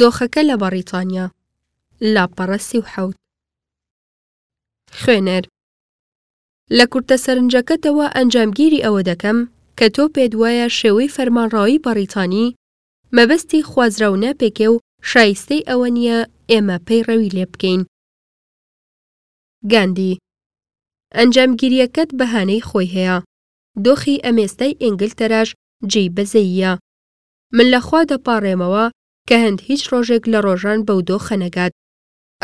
دۆخەکە لە بەڕیتانیا، لاپەڕە سی و حەوت. خوێنەر، لە کورتە سەرنجەکەتەوە ئەنجامگیری ئەوە دەکەم کە تۆ پێت وایە شێوەی فەرمانڕەوایی بەڕیتانی مەبەستی خوازراو ناپێکێ و شایستەی ئەوە نییە ئێمە پەیڕەوی لێ بکەین. گاندی، ئەنجامگیرییەکەت بەهانەی خۆی هەیە. دۆخی ئەمێستای ئینگلتەراش جێی بەزەییە. من لە خوا دەپاڕێمەوە کە هەند هیچ ڕۆژێک لە ڕۆژان بەو دۆخە نەگات.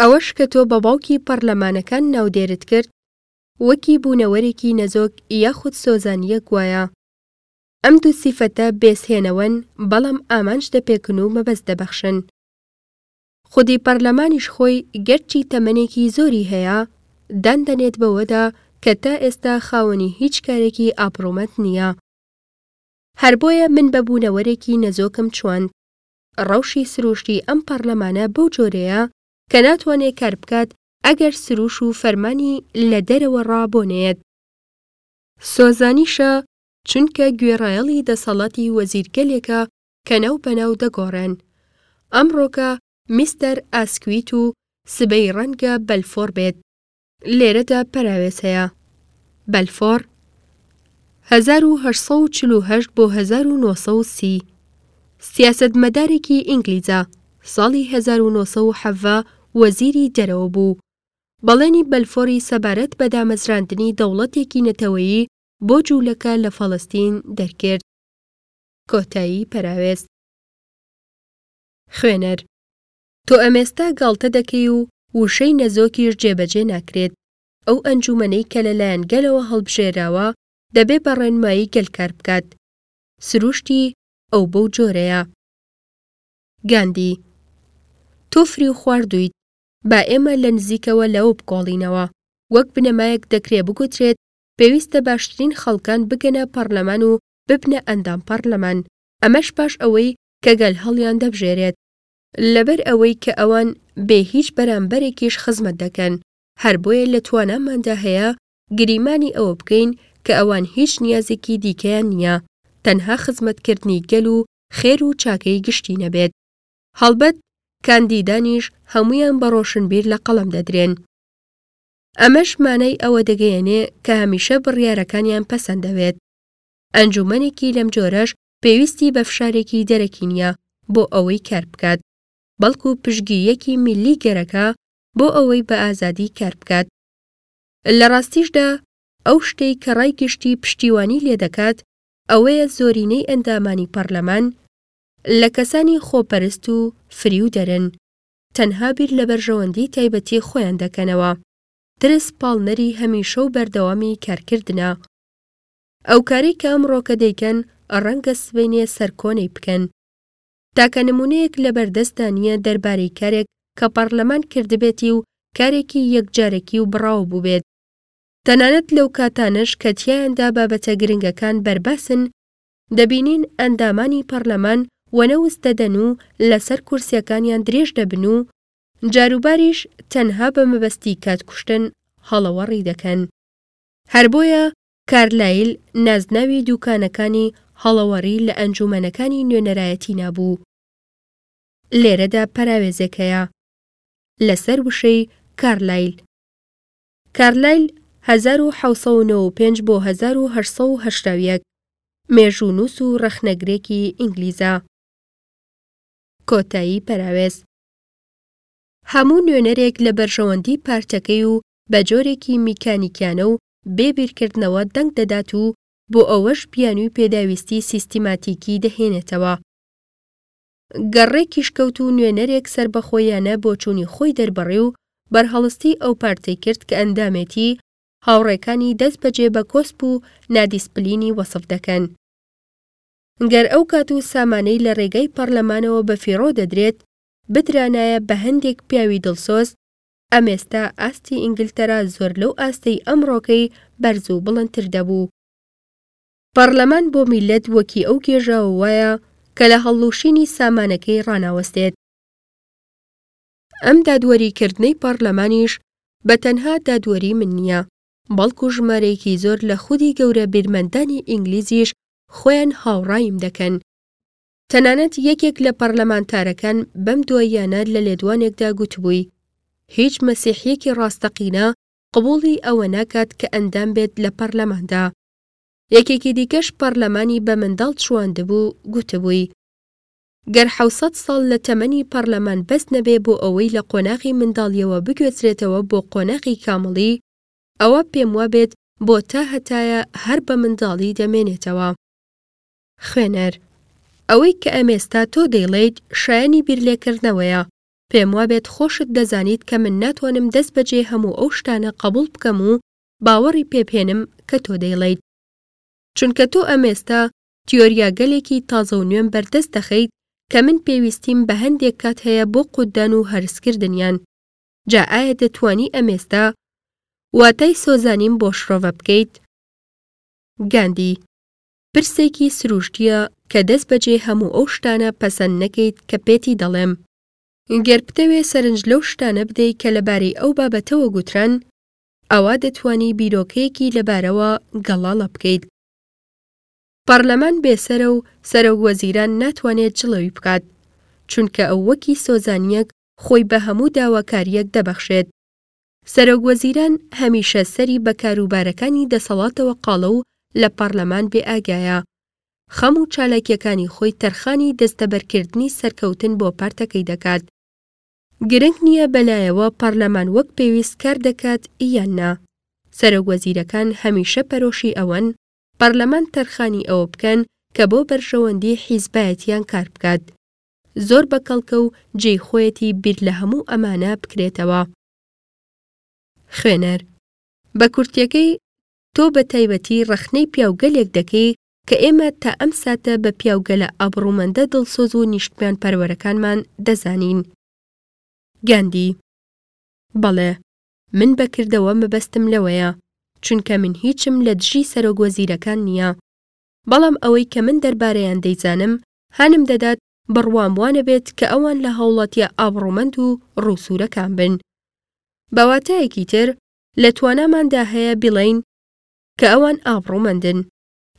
ئەوەش کە تۆ بە باوکی پەڕلەمانەکان ناودێرت کرد وەکی بوونەوەرێکی نەزۆک یاخود سۆزانییە گوایە ئەم دوو سیفەتە بێسهێنەوەن بەڵام ئامانج دەپێکن و مەبەست دەبەخشن. خودی پەڕلەمانیش خۆی گەرچی تەمەنێکی زۆری هەیە دان دەنێت بەوەدا کە تا ئێستا خاوەنی هیچ کارێکی ئابڕوومەند نییە. هەر بۆیە من بە بوونەوەرێکی نەزۆکم چواند. ڕەوشی سرووشتی ئەم پەڕلەمانە بەو جۆرەیە کە ناتوانێ کار بکات ئەگەر سرووش و فەرمانی لە دەرەوە ڕا بۆ نەیەت. سۆزانیشە چونکە گوێڕایەڵی دەسەڵاتی وەزیرگەلێکە کە ناو بە ناو دەگۆڕێن. ئەمڕۆکە میستەر ئاسکویت و سبەی ڕەنگە بەلفۆڕ بێت. لێرەدا پەراوێز هەیە. بەلفۆڕ، هەزار و هەشت سەد و چل و هەشت بۆ هەزار و نۆ سەد و سی، سیاسەتمەدارێکی ئینگلیزە، ساڵی هەزار و نۆ سەد و حەڤە وەزیری دەرەوە بوو. بەڵێنی بەلفۆری سەبارەت بە دامەزراندنی دەوڵەتێکی نەتەوەیی بۆ جوولەکە لە فەڵەستین دەرکرد. کۆتایی پەراوێز. خوێنەر، تۆ ئەمێستا گاڵتە دەکەی و ووشەی نەزۆکیش جێبەجێ ناکرێت، ئەو ئەنجومەنەی کە لە لایەن گەلەوە هەڵبژێراوە دەبێ بە ڕێنمایی گەل کار بکات. سرووشتی ئەو بەو جۆرەیە. گاندی، تۆ فریو خواردوویت، با ئێمە لە نزیکەوە لەوە بکۆڵینەوە. وەک بنەمایەک دەکرێ بگوترێت پێویستە باشترین خەڵکان بگەنە پەڕلەمان و ببنە ئەندام پەڕلەمان، ئەمەش پاش ئەوەی کە گەل هەڵیان دەبژێرێت. لەبەر ئەوەی کە ئەوان بێ هیچ بەرامبەرێکیش خزمەت دەکەن، هەر بۆیە لە تواناماندا هەیە گریمانی ئەوە بکەین کە ئەوان هیچ نیازێکی دیکەیان نییە تەنها خزمەتکردنی گەل و خێر و چاکەی گشتی نەبێت. هەڵبەت کاندیدانیش هەموویان بە ڕۆشنبیر لە قەڵەم دەدرێن. ئەمەش مانای ئەوە دەگەیەنێ کە هەمیشە بڕیارەکانیان پەسەندەوێت. ئەنجوومەنێکی لەم جۆرەش پێویستی بە فشارێکی دەرەکی نییە بۆ ئەوەی کار بکات، بەڵکو پشتگیرییەکی میللی گەرەکە بۆ ئەوەی بە ئازادی کار بکات. لە ڕاستیشدا ئەو شتەی کە ڕای گشتی پشتیوانی لێدەکات ئەوەیە زۆرینەی ئەندامانی پەڕلەمان لە کەسانی خۆپەرست و فریودەرن، تەنها بیر لە بەرژەوەندی تایبەتی خۆیان دەکەنەوە. ترس پاڵنەری هەمیشە و بەردەوامی کارکردنە. ئەو کارەی کە ئەمڕۆکە دەیکەن ڕەنگە سبەینێ سەرکۆنەی بکەن. تاکە نموونەیەک لەبەردەستدا نییە دەربارەی کارێک کە پەڕلەمان کردبێتی و کارێکی یەکجارەکی و بڕاو بووبێت. تەنانەت لەو کاتانەش کە تیایاندا بابەتە گرنگەکان بەرباسن، دەبینین ئەندامانی پەڕلەمان وەنەوست دەدەن و لەسەر کورسییەکانیان درێژ دەبن و جاروباریش تەنها بە مەبەستی کاتکوشتن هەڵەوەڕی دەکەن. هەر بۆیە کارلایل نازناوی دووکانەکانی هەڵەوەڕی لە ئەنجوومەنەکانی نوێنەرایەتی نابوو. لێرەدا پەراوێزێک هەیە لەسەر وشەی کارلایل. کارلایل، هەزار و حەوت سەد و نەوە و پێنج بۆ هەزار و هەشت سەد و هەشتا و یەک، مێژوونووس و ڕەخنەگرێکی ئینگلیزە. کۆتایی پەراوێز. هەموو نوێنەرێک لە بەرژەوەندی پارتەکەی و بە جۆرێکی میکانیکیانە و بێ بیرکردنەوە دەنگ دەدات و بۆ ئەوەش بیانوی پێداویستی سیستیماتیکی دەهێنێتەوە. گەڕێ کیشکەوت و نوێنەرێک سەربەخۆییانە بۆچونی خۆی دەربڕی و بەرهەڵستی ئەو پارتەی کرد کە ئەندامێتی، هاوڕێکانی دەست بەجێ بە کۆسپ و نادیسپلینی وەسف دەکەن. گەر ئەو کات و سامانەی لە رێگای پەڕلەمانەوە بە فیڕۆ دەدرێت، بدرانایە بە هەندێک پیاوی دڵسۆز، ئەمێستا ئاستی ئینگلتەرا زۆر لەو ئاستەی ئەمڕۆکەی بەرز و بڵندتر دەبوو. پارلەمان بۆ میللەت وەکی ئەو گێژاوە وایە کە لە هەڵلووشینی سامانەکەی ڕاناوەستێت. ئەم دادوەری کردنەی پارلەمانیش بە تەنها دادوەری من نیە، بەڵکو ژمارەیەکی زۆر لە خودی گەورە بیرمەندانی ئینگلیزیش خۆیان هاوڕایم دەکەن. تەنانەت یەکێک لە پەڕلەمانتارەکان بەم دواییانە لە لێدوانێکدا گوتبووی، هیچ مەسیحییەکی ڕاستەقینە قبووڵی ئەوە ناکات کە ئەندام بێت لە پەڕلەماندا. یەکێکی دیکەش پەڕلەمانی بە منداڵ چوواندبوو، گوتبووی، گەر حەوسەد ساڵ لە تەمەنی پەڕلەمان بەس نەبێ بۆ ئەوەی لە قۆناغی منداڵییەوە بگوێزرێتەوە بۆ قۆناغی کامڵی، ئەوە پێم وابێت بۆ تاهەتایە هەر بە منداڵی دەمێنێتەوە. خوێنەر، ئەوەی کە ئەمێستا تۆ دەیڵێیت شایەنی بیرلێکردنەوەیە. پێموابێت خۆشت دەزانیت کە من ناتوانم دەستبەجێ هەموو ئەو شتانە قەبووڵ بکەم و باوەڕی پێبهێنم کە تۆ دەیڵێیت. چونکە تۆ ئەمێستا تیۆریاگەلێکی تازە و نوێم بەردەست دەخەیت کە من پێویستیم بە هەندێک کات هەیە بۆ قوتدان و هەرسکردنیان. جا ئایا دەتوانی ئەمێستا واتای سۆزانیم بۆ شڕۆڤە بکەیت؟ گاندی. پرسێکی سروشتیە کە دەست بەجێ هەموو ئەو شتانە پەسەند نەکەیت کە پێتی دەڵێم. گەر بتەوێ سەرنج لەو شتانە بدەی کە لەبارەی ئەو بابەتەوە گوتران، ئەوا دەتوانی بیرۆکەیەکی لەبارەوە گەڵاڵە بکەیت. پەڕلەمان بێ سەرە و سەرۆک وەزیران ناتوانێت جڵەوی بکات، چونکە ئەو وەکی سۆزانیەک خۆی بە هەموو داواکاریەک دەبەخشێت. سەرۆک وەزیران هەمیشە سەری بە کاروبارەکانی دەسەڵاتەوە قاڵە و لە پارلەمان بێ ئاگایە. خەم و چالاکیەکانی خۆی تەرخانی دەستەبەرکردنی سەرکەوتن بۆ پارتەکەی دەکات. گرنگ نیە بە لایەوە پارلەمان وەک پێویست کار دەکات یان نا. سەرۆک وەزیرەکان هەمیشە پەرۆشی ئەوەن پارلەمان تەرخانی ئەوە بکەن کە بۆ بەرژەوەندی حیزبایەتیان کار بکات. زۆر بە کەڵکە و جێی خۆیەتی بیر لە هەموو ئەمانە بکرێتەوە. خوێنەر، بە کورتییەکەی، تۆ بە تایبەتی ڕەخنەی پیاوگەلێک دەکەی کە ئێمە تا ئەم ساتە بە پیاوگەلە ئابڕوومەندە دڵسۆز و نیشتمانپەروەرەکانمان دەزانین. گاندی، بەڵێ، من بە کردەوە مەبەستم لەوەیە، چونکە من هیچم لە دژی سەرۆکوەزیرەکان نییە، بەڵام ئەوەی کە من دەربارەیان دەیزانم هانم دەدات، بڕوام وا نەبێت کە ئەوان لە هاوڵاتییە ئابڕوومەند و ڕووسوورەکان بن. بە واتایەکی تر، لە تواناماندا هەیە بیڵێین کە ئەوان ئابڕوومەندن،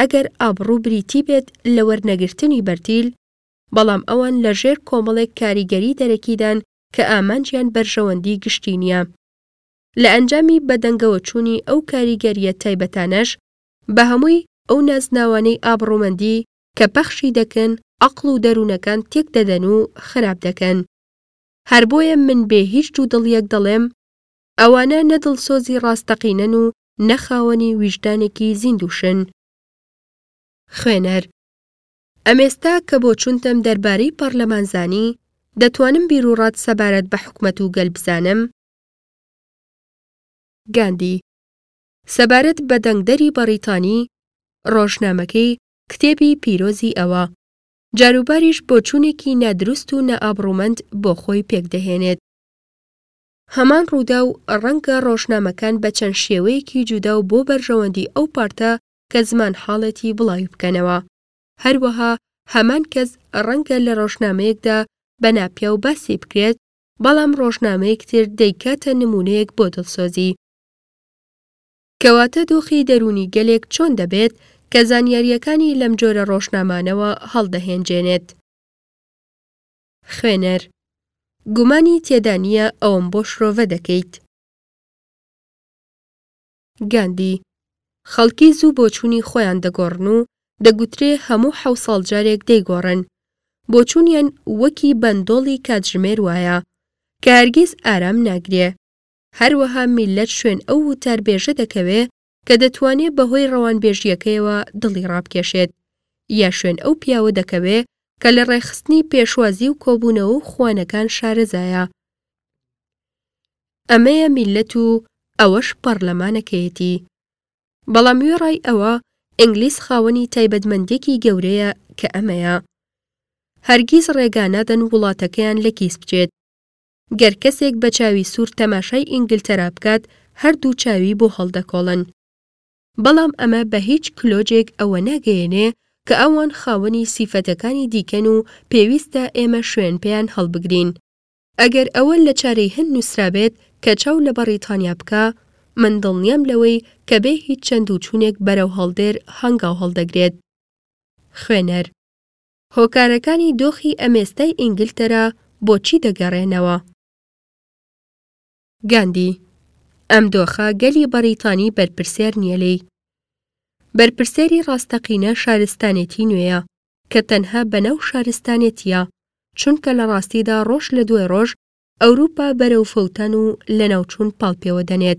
ئەگەر ئابڕوو بریتی بێت لە وەرنەگرتنی بەرتیل، بەڵام ئەوان لە ژێر کۆمەڵێک کاریگەری دەرەکیدان کە ئامانجیان بەرژەوەندی گشتی نییە. لە ئەنجامی بەدەنگەوەچوونی ئەو کاریگەرییە تایبەتانەش، بە هەمووی ئەو نازناوانەی ئابڕوومەندی کە پەخشی دەکن عەقڵ و دەروونەکان تێک دەدەن و خراپ دەکەن هەر بۆیە من بێ هیچ دوو دڵیەک دەڵێم ئەوانە نە دڵسۆزی ڕاستەقینەن و نە خاوەنی ویژدانێکی زیندووشن. خوێنەر، ئەم ئێستا کە بۆچوونتم دەربارەی پارلەمان زانی، دەتوانم بیروڕات سەبارەت بە حکومەت و گەل بزانم؟ گاندی، سەبارەت بە دەنگدەری بەڕیتانی، ڕۆژنامەکەی، کتێبی پیرۆزی ئەوە جاروباریش بۆچوونێکی نادروست و نائابڕوومەند بۆ خۆی پێک دەهێنێت. هەمان ڕووداو ڕەنگە ڕۆژنامەکان بە چەند شێوەیەکی جودا و بۆ بەرژەوەندی ئەو پارتە کە زمانحاڵێتی بڵاوی بکەنەوە. هەروەها هەمان کەس ڕەنگە لە ڕۆژنامەیەکدا بە ناپیاو باسی بکرێت، بەڵام ڕۆژنامەیەکتر دەیکاتە نموونەیەک بۆ دڵسۆزی. کەواتە دۆخی دەروونی گەلێک چۆن دەبێت کە زانیارییەکانی لەم جۆرە ڕۆژنامانەوە هەڵدەهێنجێنێت؟ خوێنەر، گومانی تێدا نییە ئەوەم بۆ شرۆڤە دەکەیت. گاندی، خەڵکی زوو بۆچوونی خۆیان دەگۆڕن و دەگوترێ هەموو حەو ساڵ جارێک دەیگۆڕن. بۆچوونیان وەکی بەندۆڵی کاتژمێر وایە کە هەرگیز ئارام ناگرێ. هەروەها میللەت شوێن ئەو وتاربێژە دەکەوێ کە دەتوانێ بە هۆی ڕەوانبێژییەکەیەوە دڵی ڕابکێشێت، یا شوێن ئەو پیاوە دەکەوێ کە لە ڕێکخستنی پێشوازی و کۆبوونەوە و خوانەکان شارەزایە. ئەمەیە میللەت و ئەوەش پەڕلەمانەکەیەتی. بەڵام وێڕای ئەوە ئینگلیز خاوەنی تایبەتمەندێکی گەورەیە کە ئەمەیە. هەرگیز ڕێگا نادەن وڵاتەکەیان لە کیس بچێت. گەر کەسێک بە چاوی سوور تەماشای ئینگلتەرا بکات هەردوو چاوی بۆ هەڵدەکۆڵن. بەڵام ئەمە بە هیچ کلۆجێک ئەوە ناگەیەنێ کە ئەوان خاوەنی سیفەتەکانی دیکەن و پێویستە ئێمە شوێن پێیان هەڵبگرین. ئەگەر ئەوە لە چارەی هند نووسرابێت کە چاو لە بەڕیتانیا بکا، من دڵنیام لەوەی کە بێ هیچ چەند و چوونێک بەرەو هەڵدێر هەنگاو هەڵدەگرێت. خوێنەر. هۆکارەکانی دۆخی ئەمێستای ئینگلتەرا بۆ چی دەگەڕێنەوە؟ گاندی، ئەم دۆخە گەلی بەڕیتانی بەرپرسێر نییە لێی. بەرپرسێری ڕاستەقینە شارستانێتی نوێیە، کە تەنها بەناو شارستانێتییە، چونکە لە ڕاستیدا ڕۆژ لە دوای ڕۆژ ئەوروپا بەرەو فەوتان و لەناوچوون پاڵ پێوە دەنێت.